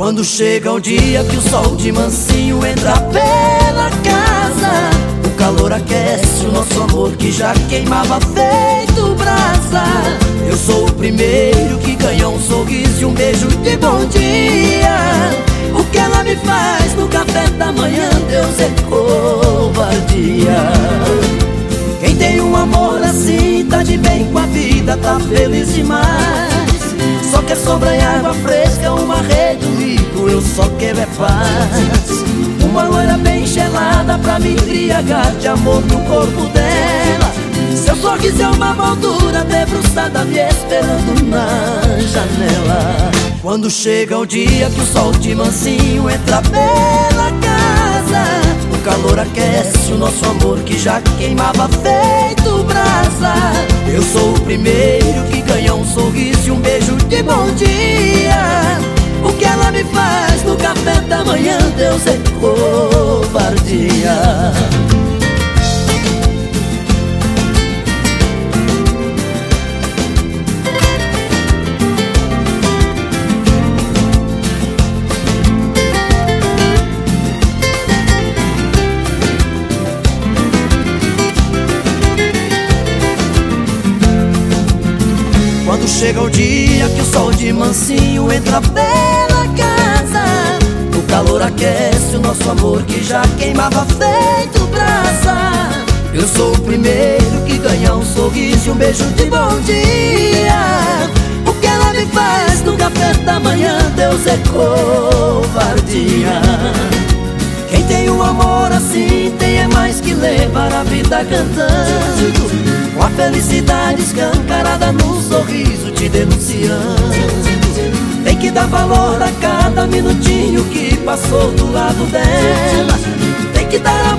Quando chega o dia que o sol de mansinho entra pela casa O calor aquece o nosso amor que já queimava feito brasa. Eu sou o primeiro que ganhou um sorriso e um beijo de bom dia. O que ela me faz no café da manhã, Deus é covardia. Quem tem um amor assim tá de bem com a vida, tá feliz demais. Só quer sombra e água fresca, uma rede, só quero é paz. Uma loira bem gelada pra me embriagar de amor no corpo dela. Seu sorriso é uma moldura debruçada me esperando na janela. Quando chega o dia que o sol de mansinho entra pela casa O calor aquece o nosso amor que já queimava feito brasa. Eu sou o primeiro que ganhou um sorriso e um beijo de bom dia me faz no café da manhã Deus é covardia. Quando chega o dia que o sol de mansinho entra pela calor aquece o nosso amor que já queimava feito brasa. Eu sou o primeiro que ganha um sorriso e um beijo de bom dia. O que ela me faz no café da manhã, Deus é covardia. Quem tem um amor assim tem é mais que levar a vida cantando. Com a felicidade escancarada no sorriso te denunciando que dar valor a cada minutinho que passou do lado dela. Tem que dar